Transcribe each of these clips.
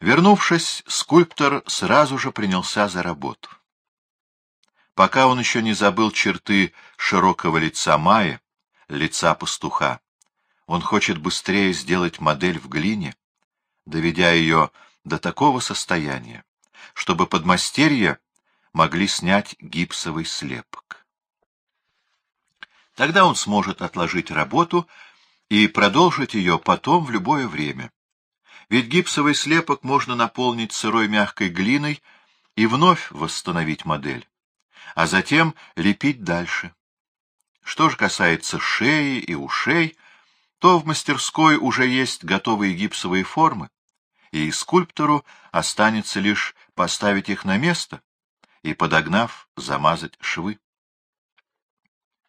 Вернувшись, скульптор сразу же принялся за работу. Пока он еще не забыл черты широкого лица Майи, лица пастуха, он хочет быстрее сделать модель в глине, доведя ее до такого состояния, чтобы подмастерья могли снять гипсовый слепок. Тогда он сможет отложить работу и продолжить ее потом в любое время. Ведь гипсовый слепок можно наполнить сырой мягкой глиной и вновь восстановить модель, а затем лепить дальше. Что же касается шеи и ушей, то в мастерской уже есть готовые гипсовые формы, и скульптору останется лишь поставить их на место и, подогнав, замазать швы.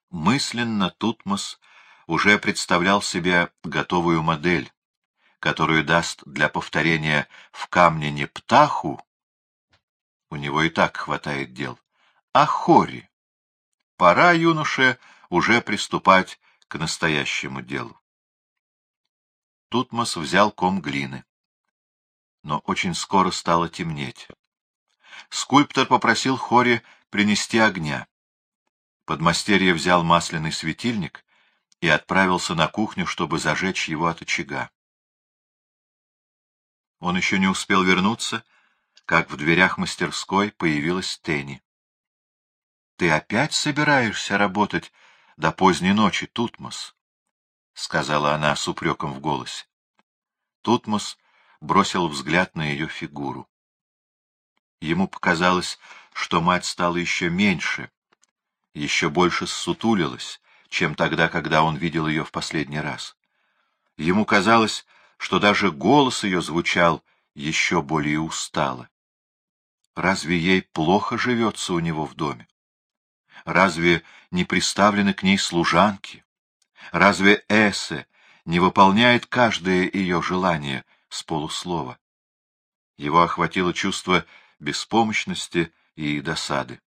Мысленно Тутмос уже представлял себе готовую модель, которую даст для повторения в камне не птаху, у него и так хватает дел, а хори. Пора юноше уже приступать к настоящему делу. Тутмос взял ком глины. Но очень скоро стало темнеть. Скульптор попросил Хори принести огня. Подмастерье взял масляный светильник и отправился на кухню, чтобы зажечь его от очага. Он еще не успел вернуться, как в дверях мастерской появилась Тенни. — Ты опять собираешься работать до поздней ночи, Тутмос? — сказала она с упреком в голосе. Тутмос бросил взгляд на ее фигуру. Ему показалось, что мать стала еще меньше, еще больше ссутулилась, чем тогда, когда он видел ее в последний раз. Ему казалось, что даже голос ее звучал еще более устало. Разве ей плохо живется у него в доме? Разве не приставлены к ней служанки? Разве Эссе не выполняет каждое ее желание с полуслова? Его охватило чувство беспомощности и досады.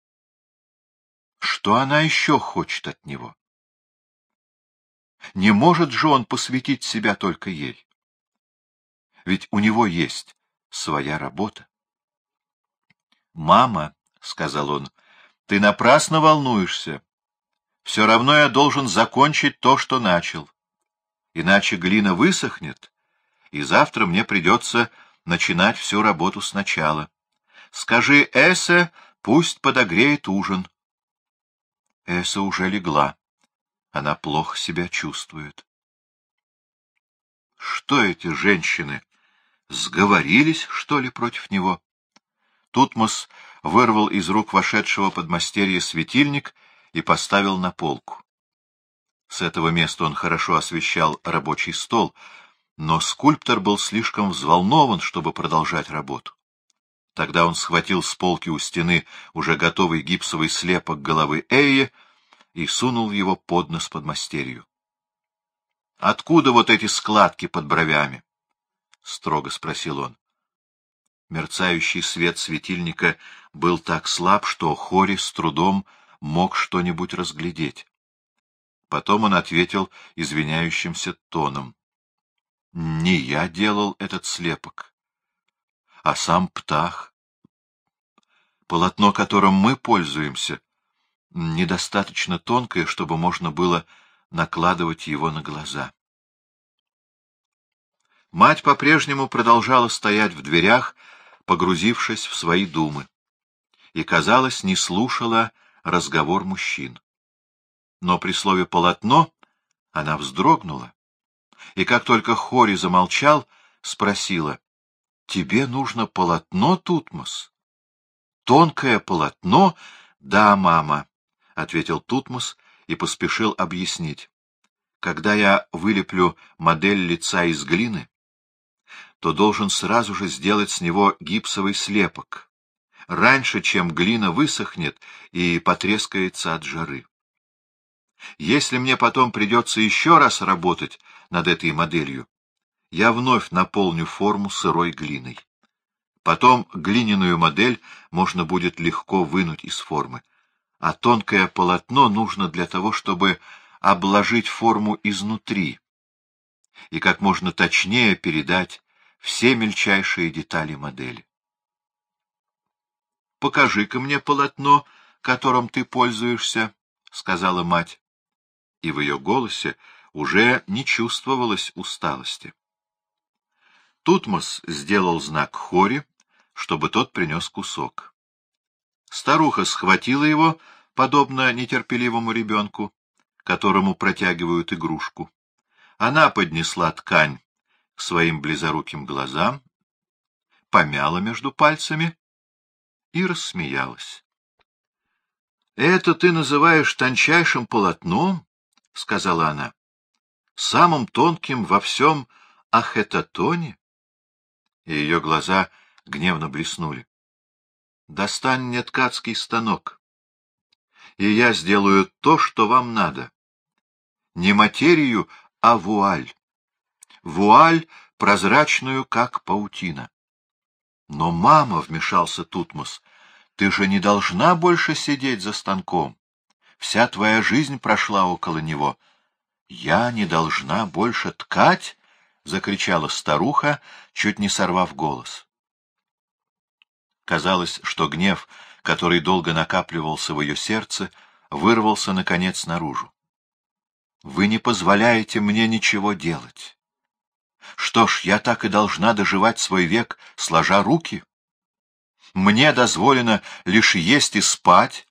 Что она еще хочет от него? Не может же он посвятить себя только ей ведь у него есть своя работа. «Мама», — сказал он, — «ты напрасно волнуешься. Все равно я должен закончить то, что начал. Иначе глина высохнет, и завтра мне придется начинать всю работу сначала. Скажи Эссе, пусть подогреет ужин». Эсса уже легла. Она плохо себя чувствует. Что эти женщины Сговорились, что ли, против него? Тутмос вырвал из рук вошедшего подмастерья светильник и поставил на полку. С этого места он хорошо освещал рабочий стол, но скульптор был слишком взволнован, чтобы продолжать работу. Тогда он схватил с полки у стены уже готовый гипсовый слепок головы Эйе и сунул его под нос подмастерью. — Откуда вот эти складки под бровями? — строго спросил он. Мерцающий свет светильника был так слаб, что Хори с трудом мог что-нибудь разглядеть. Потом он ответил извиняющимся тоном. — Не я делал этот слепок, а сам птах. Полотно, которым мы пользуемся, недостаточно тонкое, чтобы можно было накладывать его на глаза. Мать по-прежнему продолжала стоять в дверях, погрузившись в свои думы, и, казалось, не слушала разговор мужчин. Но при слове «полотно» она вздрогнула, и как только Хори замолчал, спросила, «Тебе нужно полотно, Тутмос?» «Тонкое полотно?» «Да, мама», — ответил Тутмос и поспешил объяснить. «Когда я вылеплю модель лица из глины, то должен сразу же сделать с него гипсовый слепок, раньше, чем глина высохнет и потрескается от жары. Если мне потом придется еще раз работать над этой моделью, я вновь наполню форму сырой глиной. Потом глиняную модель можно будет легко вынуть из формы, а тонкое полотно нужно для того, чтобы обложить форму изнутри и как можно точнее передать все мельчайшие детали модели. «Покажи-ка мне полотно, которым ты пользуешься», — сказала мать. И в ее голосе уже не чувствовалось усталости. Тутмос сделал знак Хори, чтобы тот принес кусок. Старуха схватила его, подобно нетерпеливому ребенку, которому протягивают игрушку. Она поднесла ткань своим близоруким глазам, помяла между пальцами и рассмеялась. — Это ты называешь тончайшим полотном? — сказала она. — Самым тонким во всем ахетатоне? И ее глаза гневно блеснули. — Достань мне ткацкий станок, и я сделаю то, что вам надо. Не материю, а вуаль. Вуаль прозрачную, как паутина. Но, мама, — вмешался Тутмос, — ты же не должна больше сидеть за станком. Вся твоя жизнь прошла около него. Я не должна больше ткать? — закричала старуха, чуть не сорвав голос. Казалось, что гнев, который долго накапливался в ее сердце, вырвался, наконец, наружу. Вы не позволяете мне ничего делать. Что ж, я так и должна доживать свой век, сложа руки. Мне дозволено лишь есть и спать,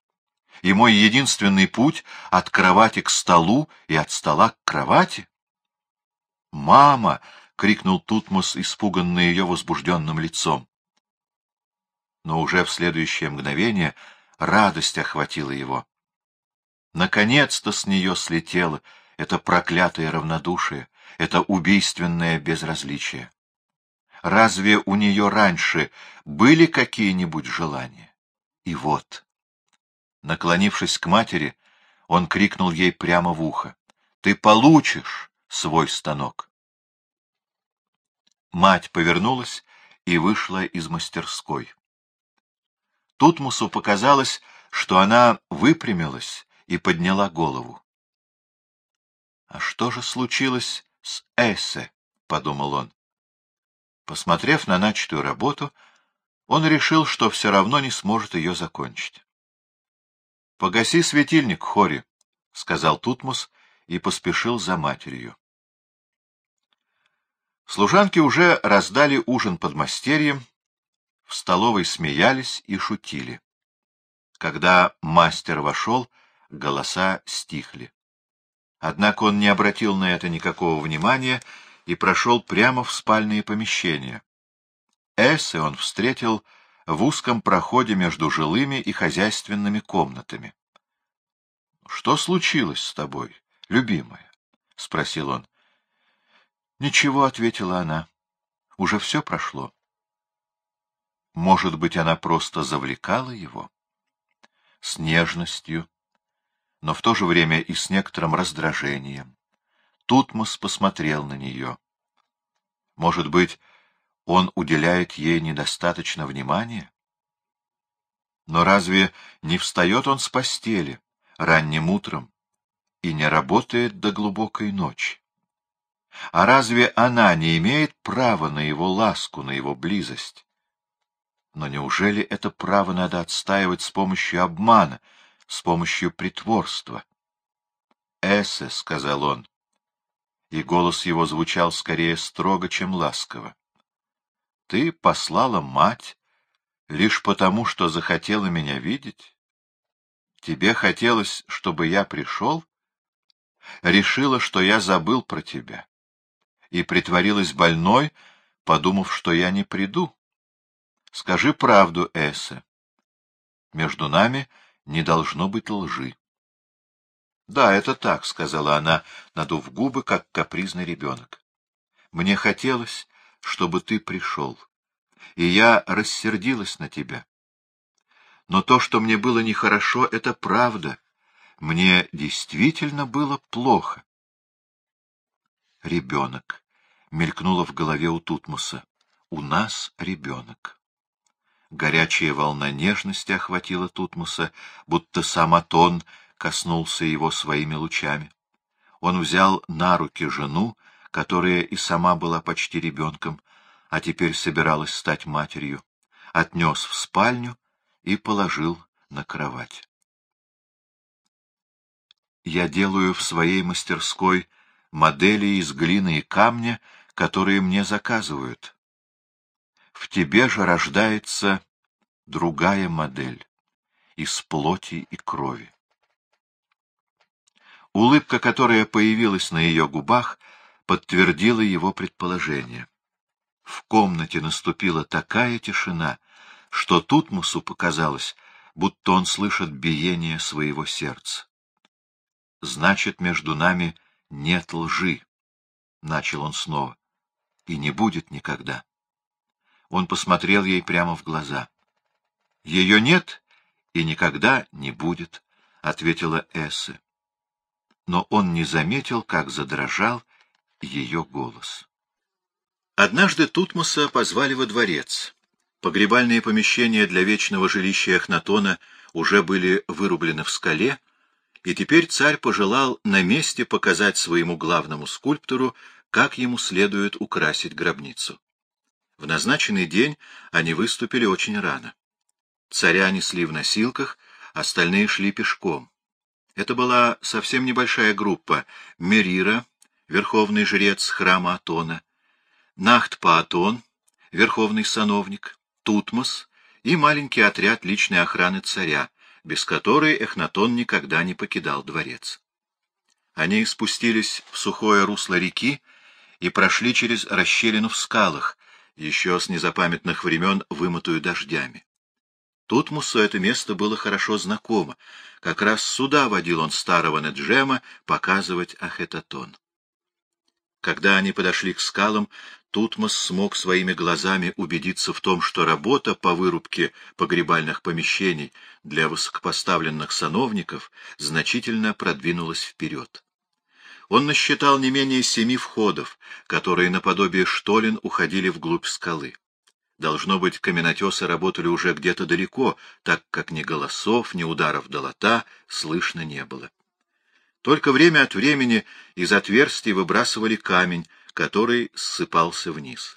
и мой единственный путь — от кровати к столу и от стола к кровати. «Мама!» — крикнул Тутмос, испуганный ее возбужденным лицом. Но уже в следующее мгновение радость охватила его. Наконец-то с нее слетело это проклятое равнодушие, это убийственное безразличие. Разве у нее раньше были какие-нибудь желания? И вот. Наклонившись к матери, он крикнул ей прямо в ухо. — Ты получишь свой станок. Мать повернулась и вышла из мастерской. Тутмусу показалось, что она выпрямилась и подняла голову. «А что же случилось с Эссе?» — подумал он. Посмотрев на начатую работу, он решил, что все равно не сможет ее закончить. «Погаси светильник, Хори», — сказал Тутмус и поспешил за матерью. Служанки уже раздали ужин под мастерьем, в столовой смеялись и шутили. Когда мастер вошел, голоса стихли. Однако он не обратил на это никакого внимания и прошел прямо в спальные помещения. Эссе он встретил в узком проходе между жилыми и хозяйственными комнатами. — Что случилось с тобой, любимая? — спросил он. — Ничего, — ответила она. — Уже все прошло. Может быть, она просто завлекала его? С нежностью, но в то же время и с некоторым раздражением. Тутмос посмотрел на нее. Может быть, он уделяет ей недостаточно внимания? Но разве не встает он с постели ранним утром и не работает до глубокой ночи? А разве она не имеет права на его ласку, на его близость? Но неужели это право надо отстаивать с помощью обмана, с помощью притворства. «Эссе», — сказал он, и голос его звучал скорее строго, чем ласково. «Ты послала мать лишь потому, что захотела меня видеть? Тебе хотелось, чтобы я пришел? Решила, что я забыл про тебя, и притворилась больной, подумав, что я не приду. Скажи правду, Эссе. Между нами не должно быть лжи. — Да, это так, — сказала она, надув губы, как капризный ребенок. — Мне хотелось, чтобы ты пришел, и я рассердилась на тебя. Но то, что мне было нехорошо, — это правда. Мне действительно было плохо. Ребенок. Мелькнуло в голове у Тутмуса. У нас ребенок. Горячая волна нежности охватила Тутмуса, будто сам Атон коснулся его своими лучами. Он взял на руки жену, которая и сама была почти ребенком. а теперь собиралась стать матерью, отнес в спальню и положил на кровать. Я делаю в своей мастерской модели из глины и камня, которые мне заказывают. В тебе же рождается другая модель из плоти и крови. Улыбка, которая появилась на ее губах, подтвердила его предположение. В комнате наступила такая тишина, что Тутмусу показалось, будто он слышит биение своего сердца. «Значит, между нами нет лжи», — начал он снова, — «и не будет никогда». Он посмотрел ей прямо в глаза. «Ее нет и никогда не будет», — ответила Эссе. Но он не заметил, как задрожал ее голос. Однажды Тутмоса позвали во дворец. Погребальные помещения для вечного жилища Эхнатона уже были вырублены в скале, и теперь царь пожелал на месте показать своему главному скульптору, как ему следует украсить гробницу. В назначенный день они выступили очень рано. Царя несли в носилках, остальные шли пешком. Это была совсем небольшая группа — Мерира, верховный жрец храма Атона, Нахт-Паатон, верховный сановник, Тутмос и маленький отряд личной охраны царя, без которой Эхнатон никогда не покидал дворец. Они спустились в сухое русло реки и прошли через расщелину в скалах, еще с незапамятных времен вымытую дождями. Тутмусу это место было хорошо знакомо, как раз сюда водил он старого Неджема показывать Ахетатон. Когда они подошли к скалам, Тутмос смог своими глазами убедиться в том, что работа по вырубке погребальных помещений для высокопоставленных сановников значительно продвинулась вперед. Он насчитал не менее семи входов, которые наподобие штолен уходили вглубь скалы. Должно быть, каменотесы работали уже где-то далеко, так как ни голосов, ни ударов долота слышно не было. Только время от времени из отверстий выбрасывали камень, который ссыпался вниз.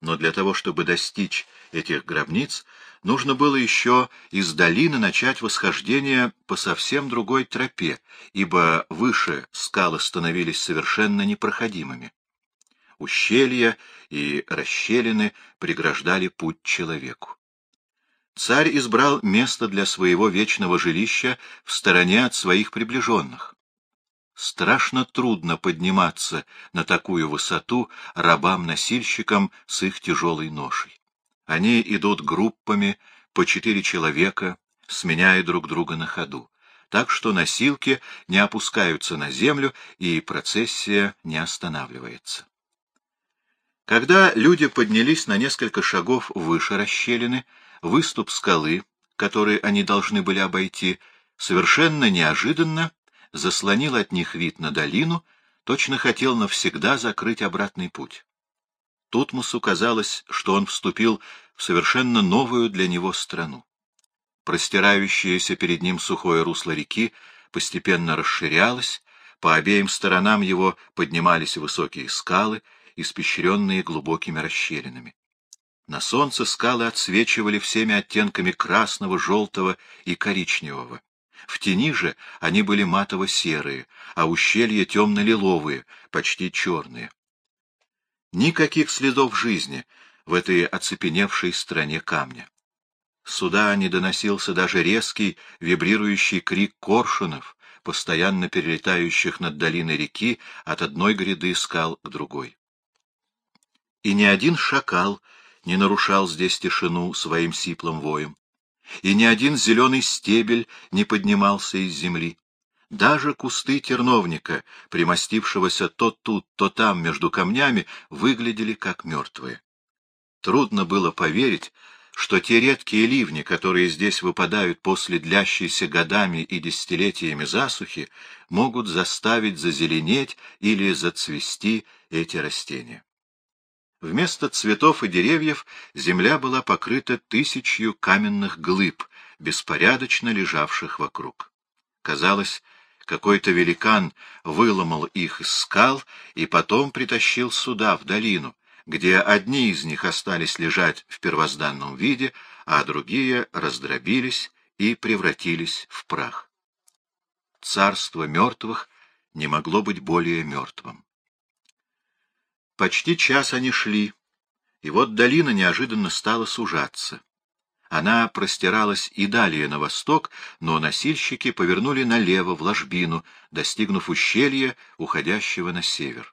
Но для того, чтобы достичь этих гробниц, нужно было еще из долины начать восхождение по совсем другой тропе, ибо выше скалы становились совершенно непроходимыми. Ущелья и расщелины преграждали путь человеку. Царь избрал место для своего вечного жилища в стороне от своих приближенных. Страшно трудно подниматься на такую высоту рабам-носильщикам с их тяжелой ношей. Они идут группами по четыре человека, сменяя друг друга на ходу, так что носилки не опускаются на землю и процессия не останавливается. Когда люди поднялись на несколько шагов выше расщелины, выступ скалы, который они должны были обойти, совершенно неожиданно заслонил от них вид на долину, точно хотел навсегда закрыть обратный путь. Тутмусу казалось, что он вступил в совершенно новую для него страну. Простирающееся перед ним сухое русло реки постепенно расширялось, по обеим сторонам его поднимались высокие скалы, испещренные глубокими расщелинами. На солнце скалы отсвечивали всеми оттенками красного, желтого и коричневого. В тени же они были матово-серые, а ущелья темно-лиловые, почти черные. Никаких следов жизни в этой оцепеневшей стране камня. Сюда не доносился даже резкий, вибрирующий крик коршунов, постоянно перелетающих над долиной реки от одной гряды скал к другой. И ни один шакал не нарушал здесь тишину своим сиплым воем и ни один зеленый стебель не поднимался из земли. Даже кусты терновника, примостившегося то тут, то там между камнями, выглядели как мертвые. Трудно было поверить, что те редкие ливни, которые здесь выпадают после длящейся годами и десятилетиями засухи, могут заставить зазеленеть или зацвести эти растения. Вместо цветов и деревьев земля была покрыта тысячью каменных глыб, беспорядочно лежавших вокруг. Казалось, какой-то великан выломал их из скал и потом притащил сюда, в долину, где одни из них остались лежать в первозданном виде, а другие раздробились и превратились в прах. Царство мертвых не могло быть более мертвым. Почти час они шли, и вот долина неожиданно стала сужаться. Она простиралась и далее на восток, но носильщики повернули налево, в ложбину, достигнув ущелья, уходящего на север.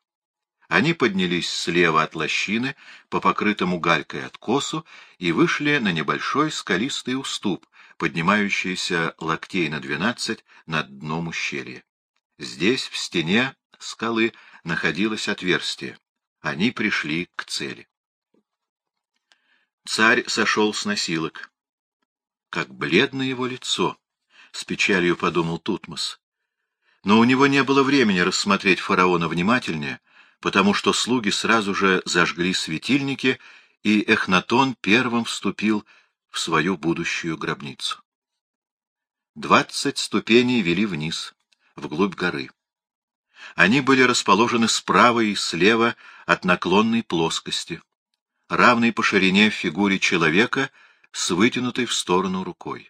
Они поднялись слева от лощины, по покрытому галькой откосу, и вышли на небольшой скалистый уступ, поднимающийся локтей на двенадцать над дном ущелья. Здесь, в стене скалы, находилось отверстие. Они пришли к цели. Царь сошел с носилок. Как бледно его лицо, — с печалью подумал Тутмос. Но у него не было времени рассмотреть фараона внимательнее, потому что слуги сразу же зажгли светильники, и Эхнатон первым вступил в свою будущую гробницу. Двадцать ступеней вели вниз, вглубь горы. Они были расположены справа и слева от наклонной плоскости, равной по ширине фигуре человека с вытянутой в сторону рукой.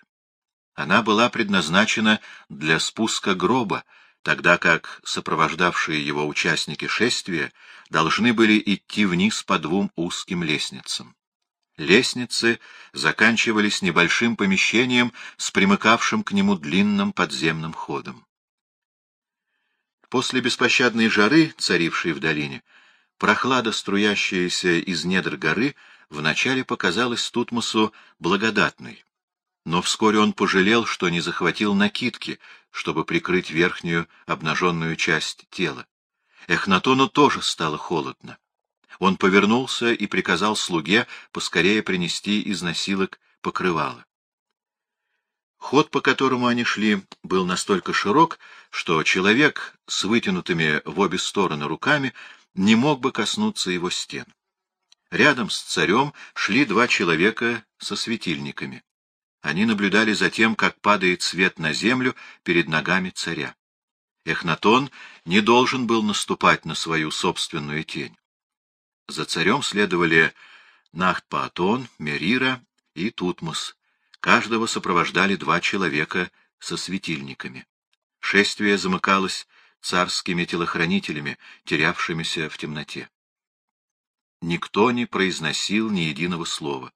Она была предназначена для спуска гроба, тогда как сопровождавшие его участники шествия должны были идти вниз по двум узким лестницам. Лестницы заканчивались небольшим помещением с примыкавшим к нему длинным подземным ходом. После беспощадной жары, царившей в долине, Прохлада, струящаяся из недр горы, вначале показалась Тутмосу благодатной. Но вскоре он пожалел, что не захватил накидки, чтобы прикрыть верхнюю обнаженную часть тела. Эхнатону тоже стало холодно. Он повернулся и приказал слуге поскорее принести из носилок покрывало. Ход, по которому они шли, был настолько широк, что человек с вытянутыми в обе стороны руками не мог бы коснуться его стен. Рядом с царем шли два человека со светильниками. Они наблюдали за тем, как падает свет на землю перед ногами царя. Эхнатон не должен был наступать на свою собственную тень. За царем следовали Нахт-Паатон, Мерира и Тутмос. Каждого сопровождали два человека со светильниками. Шествие замыкалось царскими телохранителями, терявшимися в темноте. Никто не произносил ни единого слова.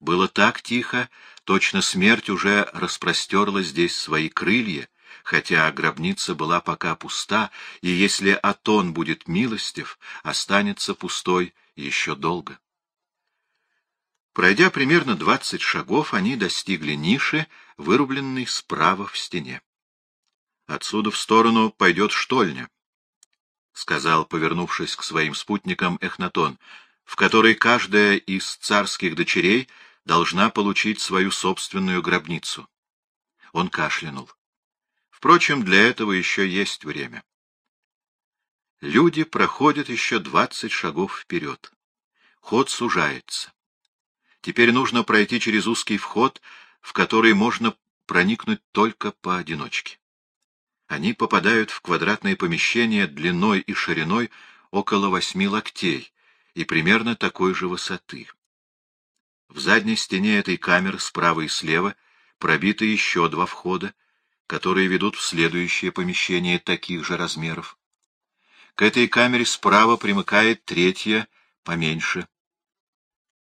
Было так тихо, точно смерть уже распростерла здесь свои крылья, хотя гробница была пока пуста, и если Атон будет милостив, останется пустой еще долго. Пройдя примерно двадцать шагов, они достигли ниши, вырубленной справа в стене. Отсюда в сторону пойдет штольня, — сказал, повернувшись к своим спутникам Эхнатон, в которой каждая из царских дочерей должна получить свою собственную гробницу. Он кашлянул. Впрочем, для этого еще есть время. Люди проходят еще двадцать шагов вперед. Ход сужается. Теперь нужно пройти через узкий вход, в который можно проникнуть только поодиночке они попадают в квадратное помещение длиной и шириной около восьми локтей и примерно такой же высоты. В задней стене этой камеры справа и слева пробиты еще два входа, которые ведут в следующее помещение таких же размеров. К этой камере справа примыкает третья, поменьше.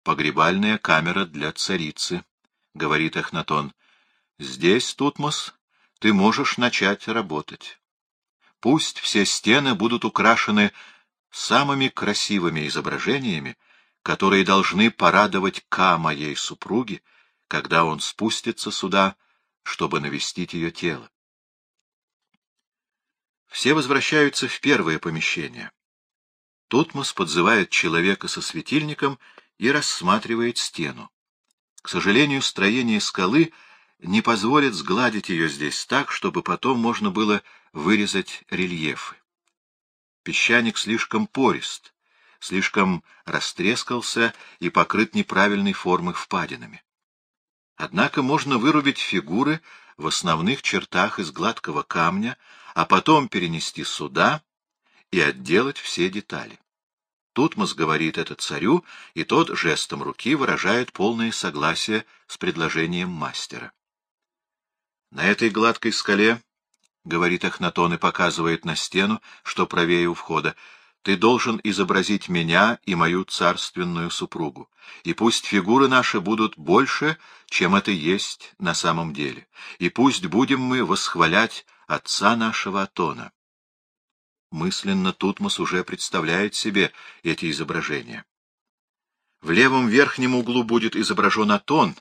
«Погребальная камера для царицы», — говорит Эхнатон. «Здесь, Тутмос, ты можешь начать работать. Пусть все стены будут украшены самыми красивыми изображениями, которые должны порадовать Ка моей супруги, когда он спустится сюда, чтобы навестить ее тело. Все возвращаются в первое помещение. Тутмос подзывает человека со светильником и рассматривает стену. К сожалению, строение скалы — не позволит сгладить ее здесь так, чтобы потом можно было вырезать рельефы. Песчаник слишком порист, слишком растрескался и покрыт неправильной формы впадинами. Однако можно вырубить фигуры в основных чертах из гладкого камня, а потом перенести сюда и отделать все детали. Тутмос говорит это царю, и тот жестом руки выражает полное согласие с предложением мастера. На этой гладкой скале, — говорит Эхнатон и показывает на стену, что правее у входа, — ты должен изобразить меня и мою царственную супругу, и пусть фигуры наши будут больше, чем это есть на самом деле, и пусть будем мы восхвалять отца нашего Атона. Мысленно Тутмос уже представляет себе эти изображения. В левом верхнем углу будет изображен Атон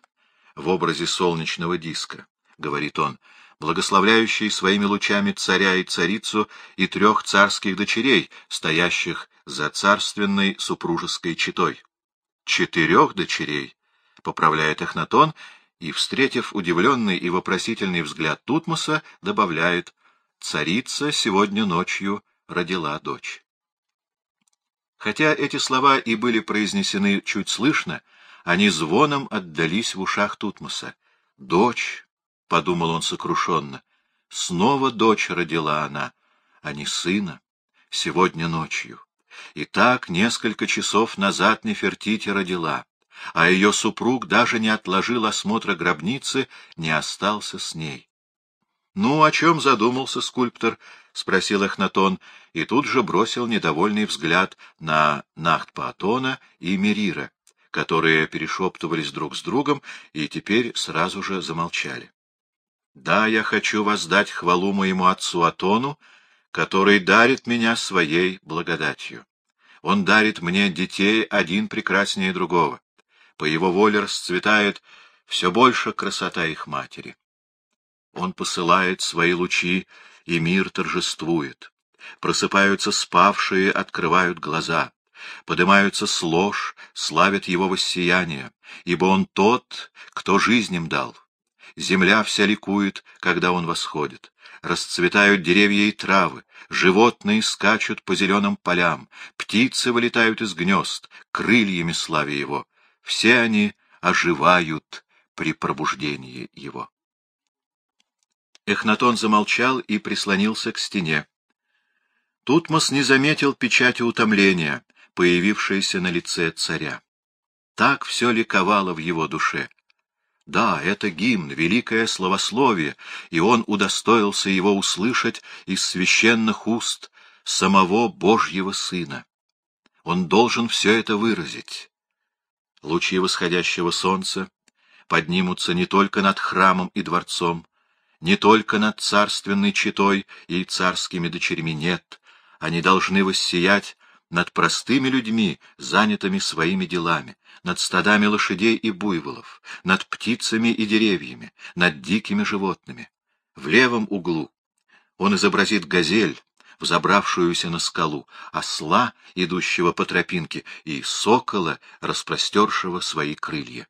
в образе солнечного диска, говорит он, благословляющий своими лучами царя и царицу и трех царских дочерей, стоящих за царственной супружеской четой. Четырех дочерей, поправляет Эхнатон, и, встретив удивленный и вопросительный взгляд Тутмоса, добавляет «Царица сегодня ночью родила дочь. Хотя эти слова и были произнесены чуть слышно, они звоном отдались в ушах Тутмоса. «Дочь», — подумал он сокрушенно, — «снова дочь родила она, а не сына, сегодня ночью. И так несколько часов назад Нефертити родила, а ее супруг даже не отложил осмотра гробницы, не остался с ней. Ну, о чем задумался скульптор? — спросил Эхнатон, и тут же бросил недовольный взгляд на Нахтпаатона и Мерира, которые перешептывались друг с другом и теперь сразу же замолчали. «Да, я хочу воздать хвалу моему отцу Атону, который дарит меня своей благодатью. Он дарит мне детей один прекраснее другого. По его воле расцветает все больше красота их матери. Он посылает свои лучи и мир торжествует. Просыпаются спавшие, открывают глаза. Поднимаются с лож, славят его воссияние, ибо он тот, кто жизнь им дал. Земля вся ликует, когда он восходит. Расцветают деревья и травы, животные скачут по зеленым полям, птицы вылетают из гнезд, крыльями славя его. Все они оживают при пробуждении его. Эхнатон замолчал и прислонился к стене. Тутмос не заметил печати утомления, появившейся на лице царя. Так все ликовало в его душе. Да, это гимн, великое словословие, и он удостоился его услышать из священных уст самого Божьего Сына. Он должен все это выразить. Лучи восходящего солнца поднимутся не только над храмом и дворцом, не только над царственной четой и царскими дочерьми, нет, они должны воссиять над простыми людьми, занятыми своими делами, над стадами лошадей и буйволов, над птицами и деревьями, над дикими животными. В левом углу он изобразит газель, взобравшуюся на скалу, осла, идущего по тропинке, и сокола, распростершего свои крылья.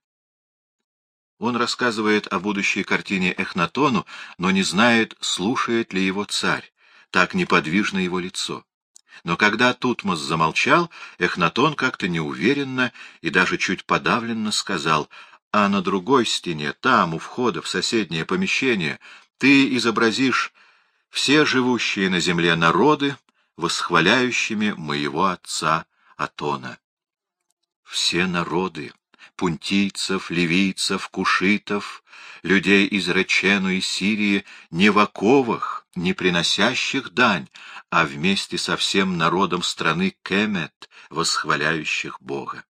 Он рассказывает о будущей картине Эхнатону, но не знает, слушает ли его царь. Так неподвижно его лицо. Но когда Тутмос замолчал, Эхнатон как-то неуверенно и даже чуть подавленно сказал, «А на другой стене, там, у входа в соседнее помещение, ты изобразишь все живущие на земле народы, восхваляющими моего отца Атона». Все народы, пунтийцев, ливийцев, кушитов, людей из Речену и Сирии, не в оковах, не приносящих дань, а вместе со всем народом страны Кемет, восхваляющих Бога.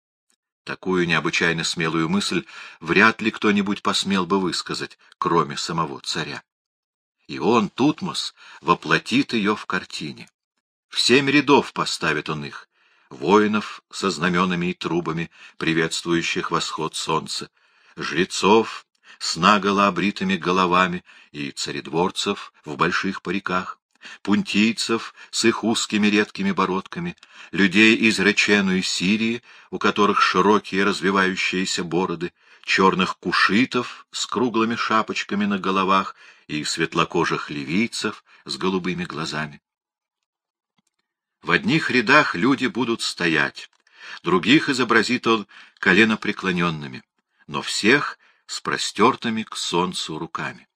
Такую необычайно смелую мысль вряд ли кто-нибудь посмел бы высказать, кроме самого царя. И он, Тутмос, воплотит ее в картине. В семь рядов поставит он их, воинов со знаменами и трубами, приветствующих восход солнца, жрецов с наголо обритыми головами и царедворцев в больших париках, пунтийцев с их узкими редкими бородками, людей из Речену и Сирии, у которых широкие развивающиеся бороды, черных кушитов с круглыми шапочками на головах и светлокожих ливийцев с голубыми глазами. В одних рядах люди будут стоять, других изобразит он коленопреклоненными, но всех с простертыми к солнцу руками.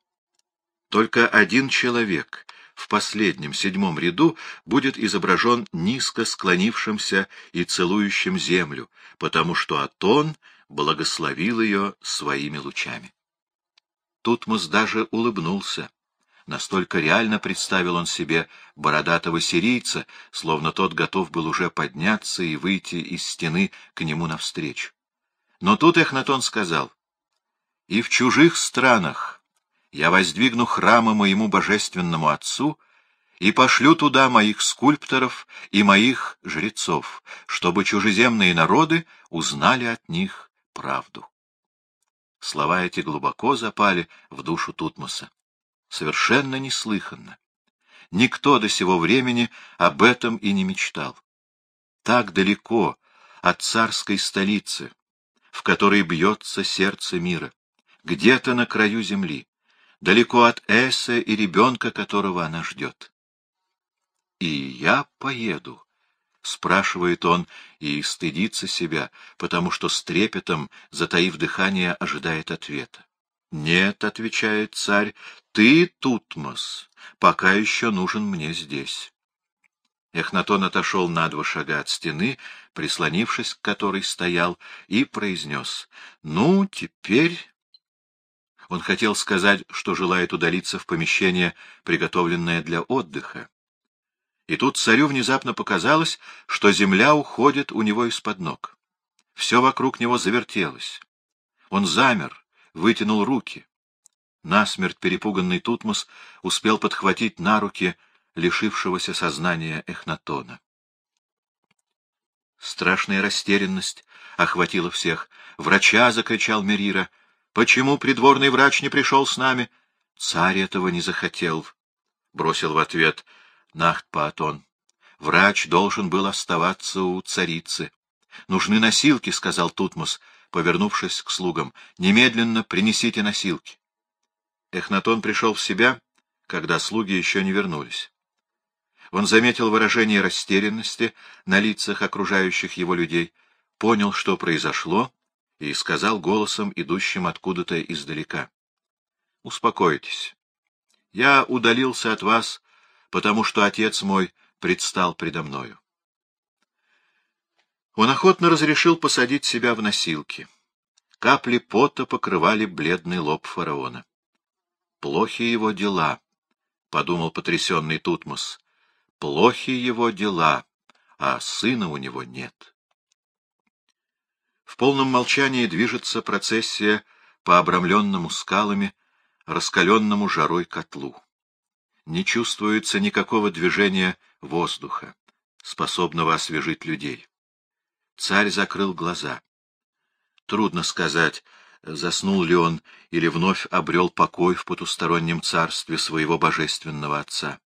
Только один человек в последнем, седьмом ряду, будет изображен низко склонившимся и целующим землю, потому что Атон благословил ее своими лучами. Тутмос даже улыбнулся. Настолько реально представил он себе бородатого сирийца, словно тот готов был уже подняться и выйти из стены к нему навстречу. Но тут Эхнатон сказал, «И в чужих странах я воздвигну храмы моему божественному отцу и пошлю туда моих скульпторов и моих жрецов, чтобы чужеземные народы узнали от них правду». Слова эти глубоко запали в душу Тутмоса совершенно неслыханно. Никто до сего времени об этом и не мечтал. Так далеко от царской столицы, в которой бьется сердце мира, где-то на краю земли, далеко от Эсса и ребенка, которого она ждет. «И я поеду», — спрашивает он и стыдится себя, потому что с трепетом, затаив дыхание, ожидает ответа. «Нет», — отвечает царь, — «ты, Тутмос, пока еще нужен мне здесь». Эхнатон отошел на два шага от стены, прислонившись к которой стоял, и произнес, «Ну, теперь...» Он хотел сказать, что желает удалиться в помещение, приготовленное для отдыха. И тут царю внезапно показалось, что земля уходит у него из-под ног. Все вокруг него завертелось. Он замер, вытянул руки. Насмерть перепуганный Тутмос успел подхватить на руки лишившегося сознания Эхнатона. Страшная растерянность охватила всех. «Врача!» — закричал Мерира. «Почему придворный врач не пришел с нами?» «Царь этого не захотел», — бросил в ответ Нахт-Паатон. «Врач должен был оставаться у царицы». «Нужны носилки», — сказал Тутмос, повернувшись к слугам. «Немедленно принесите носилки». Эхнатон пришел в себя, когда слуги еще не вернулись. Он заметил выражение растерянности на лицах окружающих его людей, понял, что произошло, и сказал голосом, идущим откуда-то издалека. — Успокойтесь. Я удалился от вас, потому что отец мой предстал предо мною. Он охотно разрешил посадить себя в носилки. Капли пота покрывали бледный лоб фараона. «Плохи его дела», — подумал потрясенный Тутмос. «Плохи его дела, а сына у него нет». В полном молчании движется процессия по обрамленному скалами, раскаленному жарой котлу. Не чувствуется никакого движения воздуха, способного освежить людей. Царь закрыл глаза. Трудно сказать, заснул ли он или вновь обрел покой в потустороннем царстве своего божественного отца.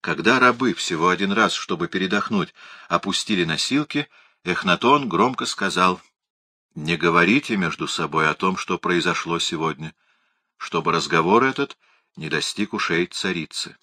Когда рабы всего один раз, чтобы передохнуть, опустили носилки, Эхнатон громко сказал, «Не говорите между собой о том, что произошло сегодня, чтобы разговор этот не достиг ушей царицы».